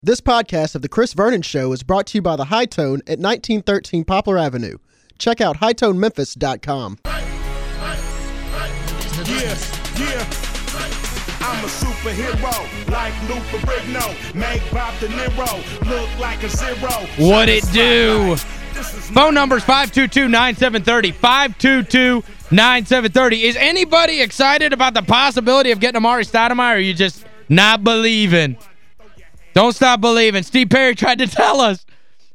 This podcast of The Chris Vernon Show is brought to you by The High Tone at 1913 Poplar Avenue. Check out hightonememphis.com. Yeah, yeah. I'm a superhero, like Lou Ferrigno. Make Bob De Niro look like a zero. What it do? Phone number's 522-9730. 522-9730. Is anybody excited about the possibility of getting Amar'e Stoudemire, or are you just not believing? Don't stop believing. Steve Perry tried to tell us.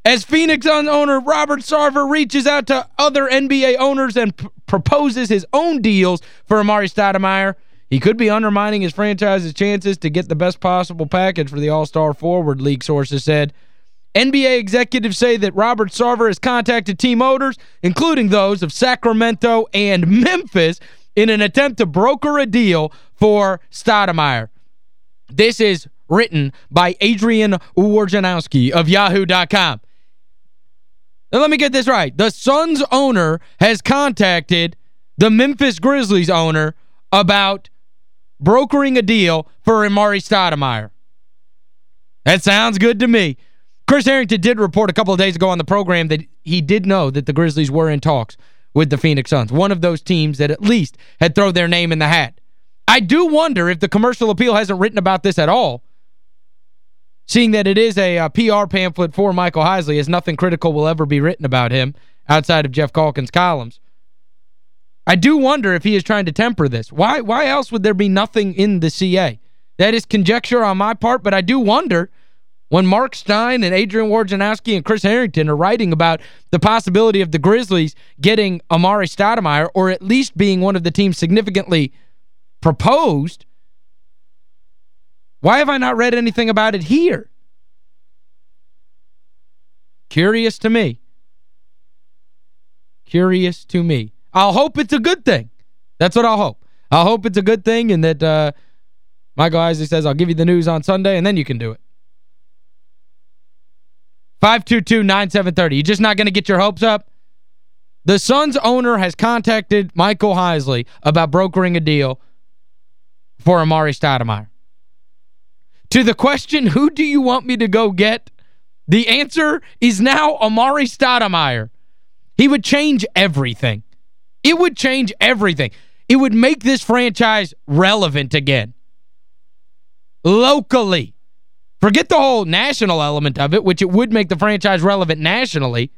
As Phoenix owner Robert Sarver reaches out to other NBA owners and proposes his own deals for Amar'e Stoudemire, he could be undermining his franchise's chances to get the best possible package for the All-Star forward, league sources said. NBA executives say that Robert Sarver has contacted team owners, including those of Sacramento and Memphis, in an attempt to broker a deal for Stoudemire. This is written by Adrian Wojnarowski of Yahoo.com. Now, let me get this right. The Suns owner has contacted the Memphis Grizzlies owner about brokering a deal for Amar'e Stoudemire. That sounds good to me. Chris Harrington did report a couple of days ago on the program that he did know that the Grizzlies were in talks with the Phoenix Suns, one of those teams that at least had thrown their name in the hat. I do wonder if the commercial appeal hasn't written about this at all, seeing that it is a, uh, a PR pamphlet for Michael Heisley, as nothing critical will ever be written about him outside of Geoff Calkins' columns. I do wonder if he is trying to temper this. Why why else would there be nothing in the CA? That is conjecture on my part, but I do wonder when Marc Stein and Adrian Wojnarowski and Chris Harrington are writing about the possibility of the Grizzlies getting Amar'e Stoudemire or at least being one of the teams significantly proposed, why have I not read anything about it here? Curious to me. Curious to me. I'll hope it's a good thing. That's what I'll hope. I'll hope it's a good thing and that uh, Michael Heisley says, I'll give you the news on Sunday and then you can do it. 522-9730. You're just not going to get your hopes up? The Suns owner has contacted Michael Heisley about brokering a deal for Amar'e Stoudemire. To the question, who do you want me to go get? The answer is now Amar'e Stoudemire. He would change everything. It would change everything. It would make this franchise relevant again. Locally. Forget the whole national element of it, which it would make the franchise relevant nationally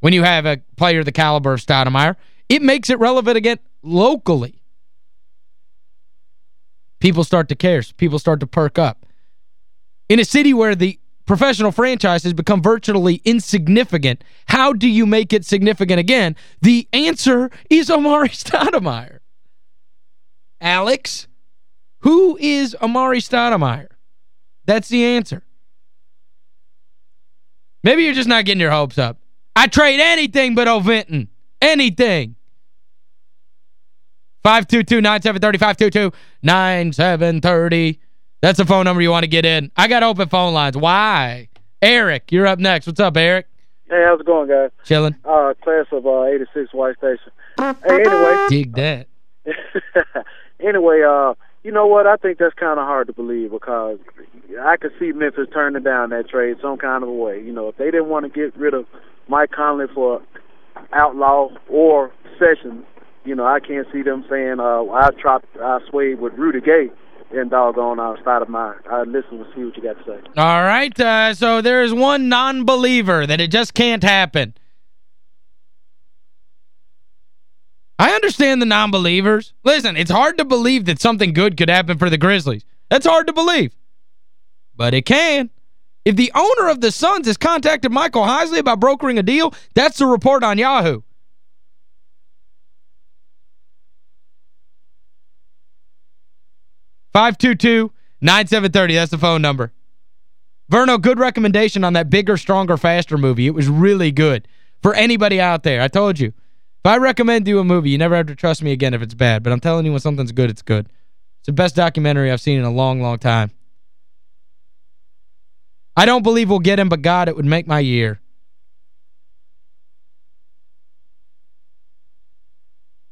when you have a player of the caliber of Stoudemire. It makes it relevant again locally. People start to care. People start to perk up. In a city where the professional franchise has become virtually insignificant, how do you make it significant again? The answer is Amar'e Stoudemire. Alex, who is Amar'e Stoudemire? That's the answer. Maybe you're just not getting your hopes up. I trade anything but O'Venton. Anything. 522-9730, 522-9730. That's the phone number you want to get in. I got open phone lines. Why? Eric, you're up next. What's up, Eric? Hey, how's it going, guys? Chilling. Uh, class of uh, 86 White Station. Hey, anyway. Dig that. anyway, uh, you know what? I think that's kind of hard to believe because I could see Memphis turning down that trade some kind of a way. You know, if they didn't want to get rid of Mike Conley for Outlaw or Sessions, you know, I can't see them saying, uh, I dropped, I swayed with Rudy Gay and doggone uh, Stoudemire. I listen to see what you got to say. All right, uh, so there is one non-believer that it just can't happen. I understand the non-believers. Listen, it's hard to believe that something good could happen for the Grizzlies. That's hard to believe. But it can. If the owner of the Suns has contacted Michael Heisley about brokering a deal, that's the report on Yahoo. Five two two nine seven thirty. That's the phone number. Verno, good recommendation on that Bigger, Stronger, Faster movie. It was really good. For anybody out there, I told you. If I recommend you a movie, you never have to trust me again if it's bad. But I'm telling you when something's good, it's good. It's the best documentary I've seen in a long, long time. I don't believe we'll get him, but God, it would make my year.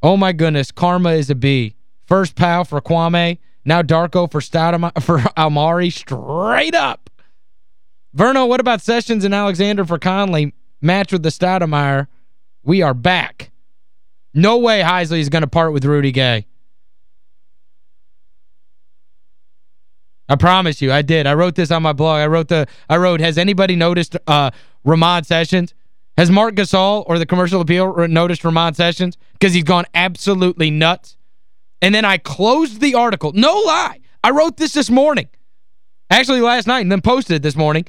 Oh, my goodness. Karma is a B. First Pau for Kwame. Now Darko for Stoudemire, for Amar'e straight up. Verno, what about Sessions and Alexander for Conley? Match with the Stoudemire. We are back. No way Heisley is going to part with Rudy Gay. I promise you, I did. I wrote this on my blog. I wrote the I wrote, has anybody noticed uh Ramon Sessions? Has Marc Gasol or the Commercial Appeal noticed Ramon Sessions? Because he's gone absolutely nuts. And then I closed the article. No lie. I wrote this this morning. Actually last night and then posted it this morning.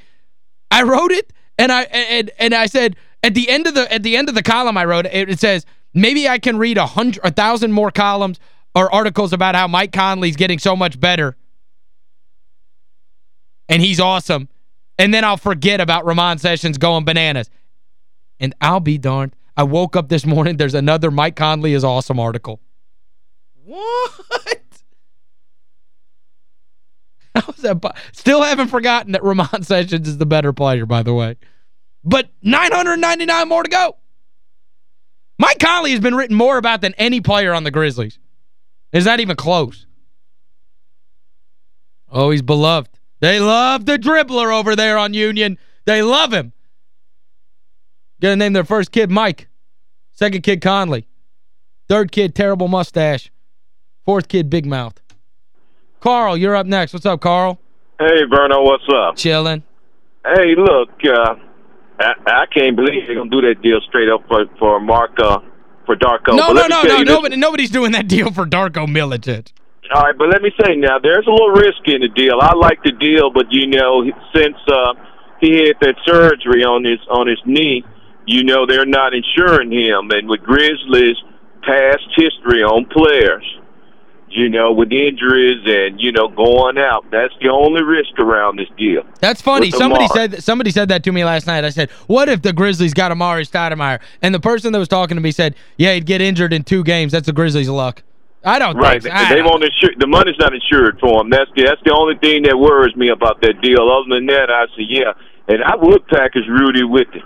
I wrote it and I and and I said at the end of the at the end of the column I wrote it, it says maybe I can read a hundred a thousand more columns or articles about how Mike Conley's getting so much better and he's awesome. And then I'll forget about Ramon Sessions going bananas. And I'll be darned. I woke up this morning, there's another Mike Conley is awesome article. What? Still haven't forgotten that Ramon Sessions is the better player, by the way. But 999 more to go. Mike Conley has been written more about than any player on the Grizzlies. Is that even close? Oh, he's beloved. They love the dribbler over there on Union. They love him. Gonna name their first kid Mike. Second kid Conley. Third kid, terrible mustache. Fourth kid, big mouth. Carl, you're up next. What's up, Carl? Hey, Verno, what's up? Chilling. Hey, look, uh, I, I can't believe they're going to do that deal straight up for, for Mark, uh, for Darko. No, no, no, no. Nobody, nobody's doing that deal for Darko Milicic. All right, but let me say now, there's a little risk in the deal. I like the deal, but you know, since uh, he had that surgery on his on his knee, you know they're not insuring him. And with Grizzlies' past history on players, you know, with injuries and you know going out, that's the only risk around this deal. That's funny. Somebody said somebody said that to me last night. I said, "What if the Grizzlies got Amar'e Stoudemire?" And the person that was talking to me said, "Yeah, he'd get injured in two games. That's the Grizzlies' luck." I don't right. think so. They won't insure the money's not insured for him. That's the that's the only thing that worries me about that deal. Other than that, I say yeah, and I would package Rudy with it.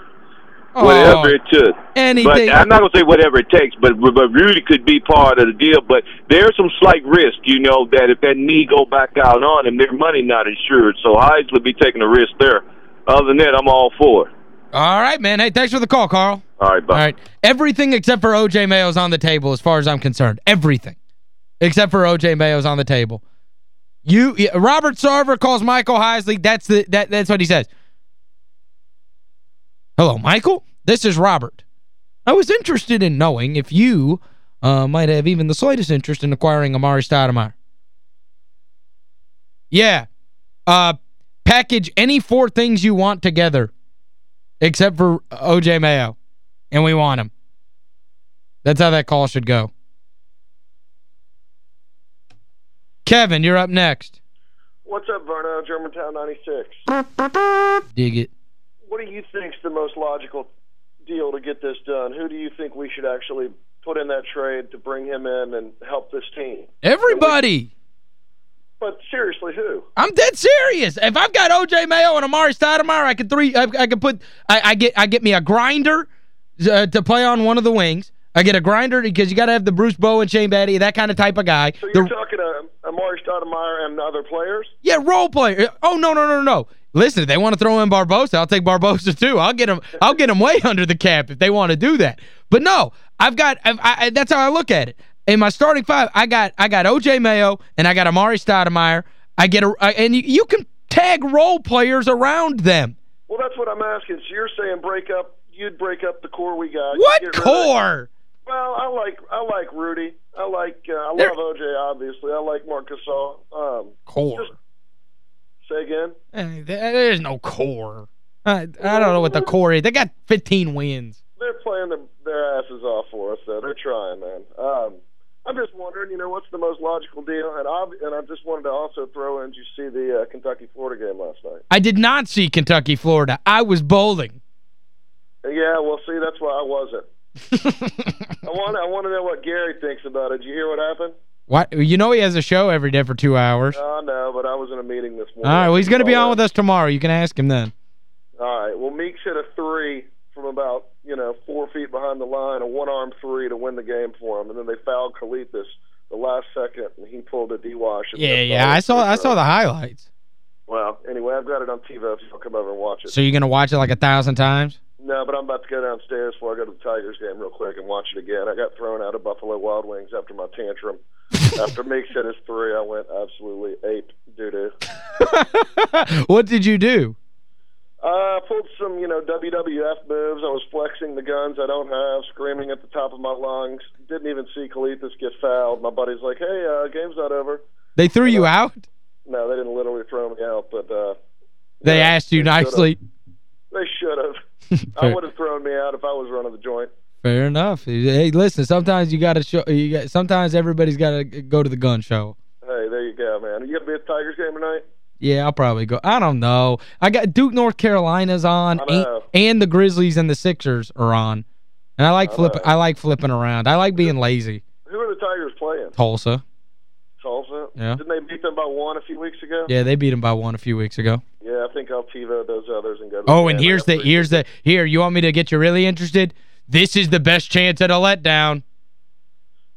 Oh, whatever it took. Anything. But I'm not going to say whatever it takes, but but Rudy could be part of the deal. But there's some slight risk, you know, that if that knee go back out on him, their money not insured. So Heisley would be taking a risk there. Other than that, I'm all for it. All right, man. Hey, thanks for the call, Carl. All right, bye. All right. Everything except for O.J. Mayo is on the table as far as I'm concerned. Everything except for O.J. Mayo's on the table. You Robert Sarver calls Michael Heisley. That's the that that's what he says. Hello, Michael. This is Robert. I was interested in knowing if you uh, might have even the slightest interest in acquiring Amar'e Stoudemire. Yeah. Uh, package any four things you want together except for O.J. Mayo. And we want him. That's how that call should go. Kevin, you're up next. What's up, Verno? Germantown 96. Dig it. What do you think's the most logical deal to get this done? Who do you think we should actually put in that trade to bring him in and help this team? Everybody. But seriously, who? I'm dead serious. If I've got O.J. Mayo and Amar'e Stoudemire, I could three. I, I could put. I, I, get. I get me a grinder uh, to play on one of the wings. I get a grinder because you got to have the Bruce Bowen, Shane Battier, that kind of type of guy. So you're the, talking to Amar'e Stoudemire and other players? Yeah, role player. Oh, no, no, no, no. Listen, if they want to throw in Barbosa, I'll take Barbosa too. I'll get him I'll get him way under the cap if they want to do that. But no, I've got I, I, that's how I look at it. In my starting five, I got I got O.J. Mayo and I got Amar'e Stoudemire. I get a and you, you can tag role players around them. Well, that's what I'm asking. So you're saying break up you'd break up the core we got. What core? Well, I like I like Rudy. I like uh, I love OJ obviously. I like Marc Gasol. Um, core. Just, say again. Hey, there's no core. I, I don't know what the core is. They got 15 wins. They're playing the, their asses off for us, though. They're trying, man. Um, I'm just wondering, you know, what's the most logical deal? And I and I just wanted to also throw in. Did you see the uh, Kentucky Florida game last night? I did not see Kentucky Florida. I was bowling. Yeah, well, see, that's why I wasn't. I want I want to know what Gary thinks about it. Did you hear what happened? What you know he has a show every day for two hours. I uh, know, but I was in a meeting this morning. All right, well, he's going to be on with us tomorrow. You can ask him then. All right. Well, Meeks hit a three from about, you know, four feet behind the line, a one-arm three to win the game for him, and then they fouled Calathes the last second, and he pulled a D-wash. Yeah, yeah. I saw I saw the highlights. Well, anyway, I've got it on TiVo if you'll come over and watch it. So you're going to watch it like a thousand times? No, but I'm about to go downstairs before I go to the Tigers game real quick and watch it again. I got thrown out of Buffalo Wild Wings after my tantrum. After Meek said his three, I went absolutely ape doo-doo. what did you do? Uh, I pulled some, you know, WWF moves. I was flexing the guns I don't have, screaming at the top of my lungs. Didn't even see Calathes get fouled. My buddy's like, hey, uh, game's not over. They threw you out? No, they didn't literally throw me out, but... uh They yeah, asked you they should've. nicely. They should have. I would have thrown me out if I was running the joint. Fair enough. Hey, listen, sometimes you got to show you got sometimes everybody's got to go to the gun show. Hey, there you go, man. Are you going to be at the Tigers game tonight? Yeah, I'll probably go. I don't know. I got Duke, North Carolina's on, and, and the Grizzlies and the Sixers are on. And I like I flipping know. I like flipping around. I like being lazy. Who are the Tigers playing? Tulsa. Tulsa? Yeah. Didn't they beat them by one a few weeks ago? Yeah, they beat them by one a few weeks ago. Yeah, I think I'll TiVo those others and go to oh, the Oh, and. I the here's the here, you want me to get you really interested? This is the best chance at a letdown.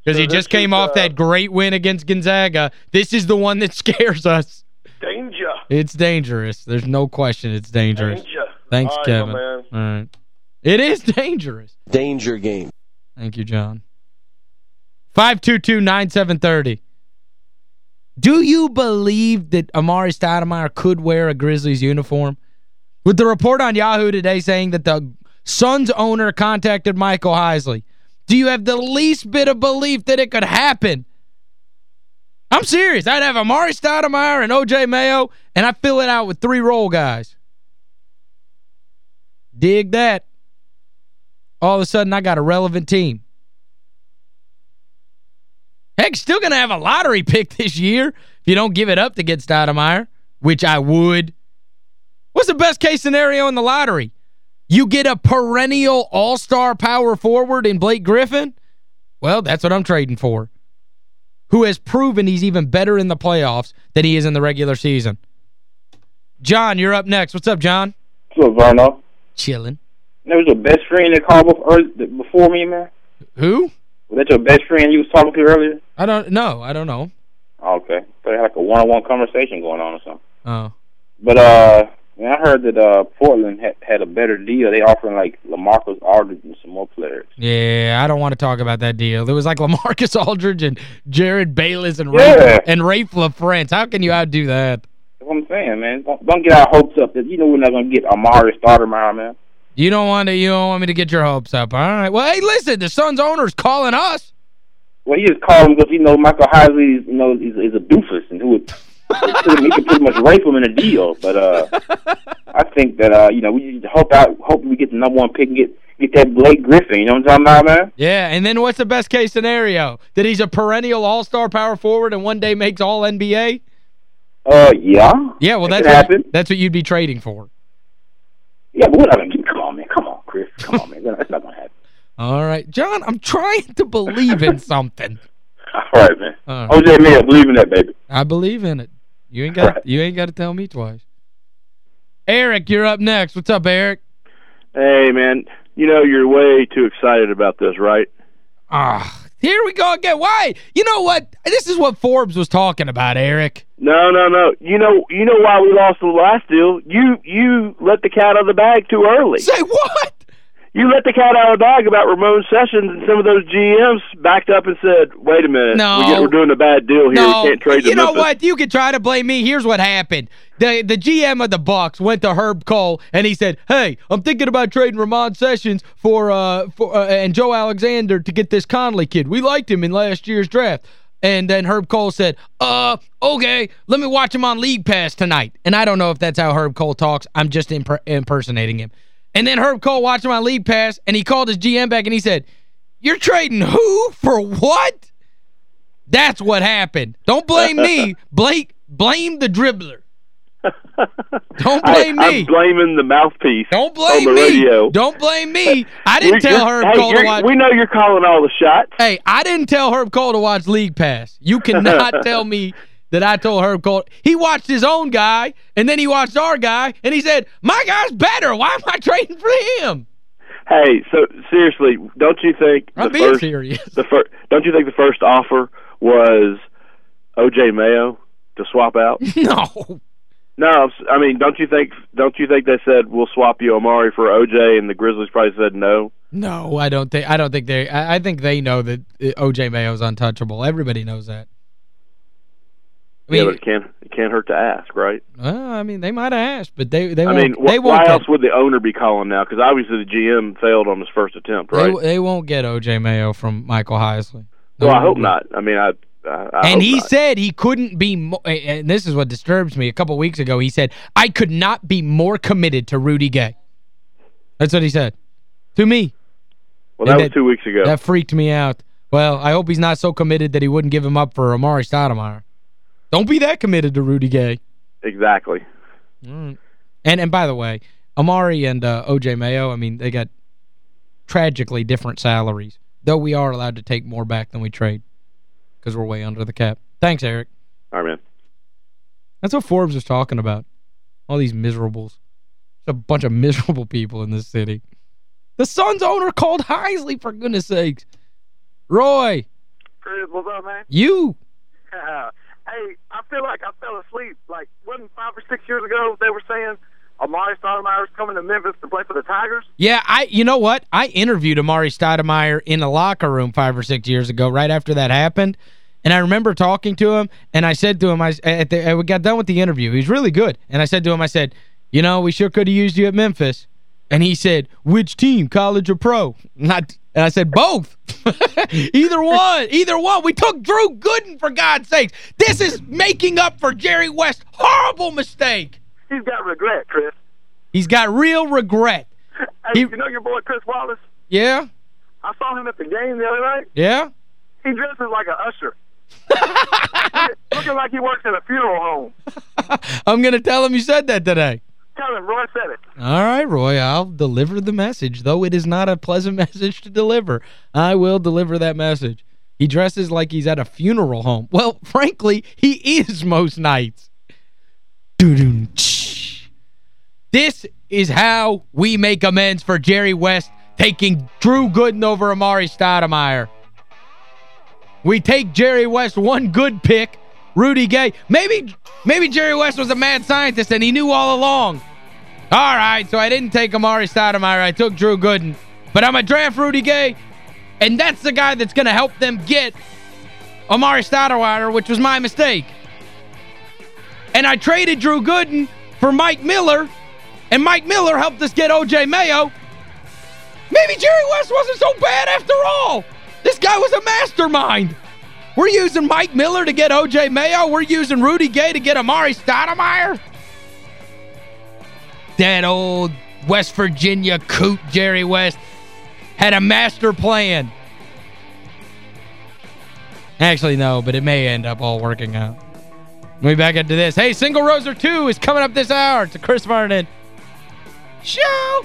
Because So he just came is, off uh, that great win against Gonzaga. This is the one that scares us. Danger. It's dangerous. There's no question it's dangerous. Danger. Thanks, All right, Kevin. my man. All right. It is dangerous. Danger game. Thank you, John. 522-9730. Do you believe that Amar'e Stoudemire could wear a Grizzlies uniform? With the report on Yahoo today saying that the Suns owner contacted Michael Heisley, do you have the least bit of belief that it could happen? I'm serious. I'd have Amar'e Stoudemire and O.J. Mayo, and I fill it out with three role guys. Dig that. All of a sudden, I got a relevant team. Heck, still going to have a lottery pick this year if you don't give it up to get Stoudemire, which I would. What's the best case scenario in the lottery? You get a perennial all-star power forward in Blake Griffin? Well, that's what I'm trading for. Who has proven he's even better in the playoffs than he is in the regular season. John, you're up next. What's up, John? What's up, Varno? Chilling. That was a best friend that called before, before me, man? Who? Was that your best friend you was talking to earlier? I don't know. I don't know. Okay. They had like a one-on-one conversation going on or something. Oh. But, uh, man, I heard that uh Portland had, had a better deal. They offering, like, LaMarcus Aldridge and some more players. Yeah, I don't want to talk about that deal. It was like LaMarcus Aldridge and Jerryd Bayless and Yeah. Raef, and Raef LaFrentz. How can you outdo that? That's what I'm saying, man. Don't, don't get our hopes up you know, we're not going to get Amar'e Stoudemire, man. You don't want to you don't want me to get your hopes up. All right. Well, hey, listen, the Suns owner's calling us. Well, he just called him because, you know, Michael Heisley, you know, is, is a doofus and who would... he could pretty much rape him in a deal, but uh, I think that uh, you know we just hope out, hope we get the number one pick and get get that Blake Griffin. You know what I'm talking about, man? Yeah, and then what's the best case scenario? That he's a perennial all-star power forward and one day makes all NBA? Uh, yeah. Yeah, well That that's what, that's what you'd be trading for. Yeah, but we're not. Come on, man. Come on, Chris. Come on, man. That's not gonna happen. All right. John, I'm trying to believe in something. All right, man. All right. OJ Mayo, believe in that, baby. I believe in it. You ain't got Right. you ain't got to tell me twice. Eric, you're up next. What's up, Eric? Hey, man, you know you're way too excited about this, right? Ah, here we go again. Why? You know what? This is what Forbes was talking about, Eric. No, no, no. You know, you know why we lost the last deal? You you let the cat out of the bag too early. Say what? You let the cat out of the bag about Ramon Sessions, and some of those GMs backed up and said, "Wait a minute, No. we we're doing a bad deal here. No, we can't trade you know Memphis." what? You can try to blame me. Here's what happened. The the GM of the Bucks went to Herb Kohl and he said, "Hey, I'm thinking about trading Ramon Sessions for uh for uh, and Joe Alexander to get this Conley kid. We liked him in last year's draft." And then Herb Kohl said, uh, okay, let me watch him on League Pass tonight. And I don't know if that's how Herb Kohl talks. I'm just imper impersonating him. And then Herb Kohl watched my League Pass, and he called his GM back, and he said, you're trading who for what? That's what happened. Don't blame me. Blake, blame the dribbler. Don't blame I, me. I'm blaming the mouthpiece Don't on blame the me. radio. Don't blame me. I didn't tell Herb hey, Cole to watch. We know you're calling all the shots. Hey, I didn't tell Herb Kohl to watch League Pass. You cannot tell me that I told Herb Kohl. He watched his own guy, and then he watched our guy, and he said, my guy's better. Why am I trading for him? Hey, so seriously, don't you think I'm the first serious. the first don't you think the first offer was O.J. Mayo to swap out? no. No, I mean, don't you think? Don't you think they said we'll swap you Amar'e for OJ, and the Grizzlies probably said no? No, I don't think. I don't think they. I, I think they know that uh, O.J. Mayo's untouchable. Everybody knows that. I mean, yeah, but it can't it can't hurt to ask, right? Well, I mean, they might have asked, but they they I won't. mean, wh they won't why get, else would the owner be calling now? Because obviously the GM failed on his first attempt, right? They, they won't get O.J. Mayo from Michael Heisley. Well, I hope not. I mean, I I, I and he not. said he couldn't be more, and this is what disturbs me. A couple weeks ago, he said, I could not be more committed to Rudy Gay. That's what he said. To me. Well, that, And was two weeks ago. That freaked me out. Well, I hope he's not so committed that he wouldn't give him up for Amar'e Stoudemire. Don't be that committed to Rudy Gay. Exactly. Mm. And and by the way, Amar'e and uh, O.J. Mayo, I mean, they got tragically different salaries, though we are allowed to take more back than we trade because we're way under the cap. Thanks, Eric. All right, man. That's what Forbes was talking about. All these miserables. There's a bunch of miserable people in this city. The Suns owner called Heisley, for goodness sakes. Roy. Chris, what's up, man? You. hey, I feel like I fell asleep. Like, wasn't five or six years ago they were saying Amar'e Stoudemire is coming to Memphis to play for the Tigers? Yeah, I you know what? I interviewed Amar'e Stoudemire in the locker room five or six years ago, right after that happened. And I remember talking to him, and I said to him, I at the, we got done with the interview. He's really good. And I said to him, I said, you know, we sure could have used you at Memphis. And he said, which team, college or pro? Not, and I said, both. Either one. Either one. We took Drew Gooden, for God's sakes. This is making up for Jerry West. Horrible mistake. He's got regret, Chris. He's got real regret. Hey, He- you know your boy Chris Wallace? Yeah? I saw him at the game the other night. Yeah? He dresses like an usher. Looking like he works at a funeral home. I'm going to tell him you said that today. Tell him Roy said it. All right, Roy, I'll deliver the message, though it is not a pleasant message to deliver. I will deliver that message. He dresses like he's at a funeral home. Well, frankly, he is most nights. This is how we make amends for Jerry West taking Drew Gooden over Amar'e Stoudemire. We take Jerry West one good pick, Rudy Gay. Maybe maybe Jerry West was a mad scientist and he knew all along. All right, so I didn't take Amar'e Stoudemire. I took Drew Gooden. But I'm to draft Rudy Gay, and that's the guy that's going to help them get Amar'e Stoudemire, which was my mistake. And I traded Drew Gooden for Mike Miller, and Mike Miller helped us get O.J. Mayo. Maybe Jerry West wasn't so bad after all. This guy was a mastermind. We're using Mike Miller to get O.J. Mayo. We're using Rudy Gay to get Amar'e Stoudemire. That old West Virginia coot Jerry West had a master plan. Actually, no, but it may end up all working out. We'll be back into this. Hey, Single Roser 2 is coming up this hour. It's a Chris Vernon show.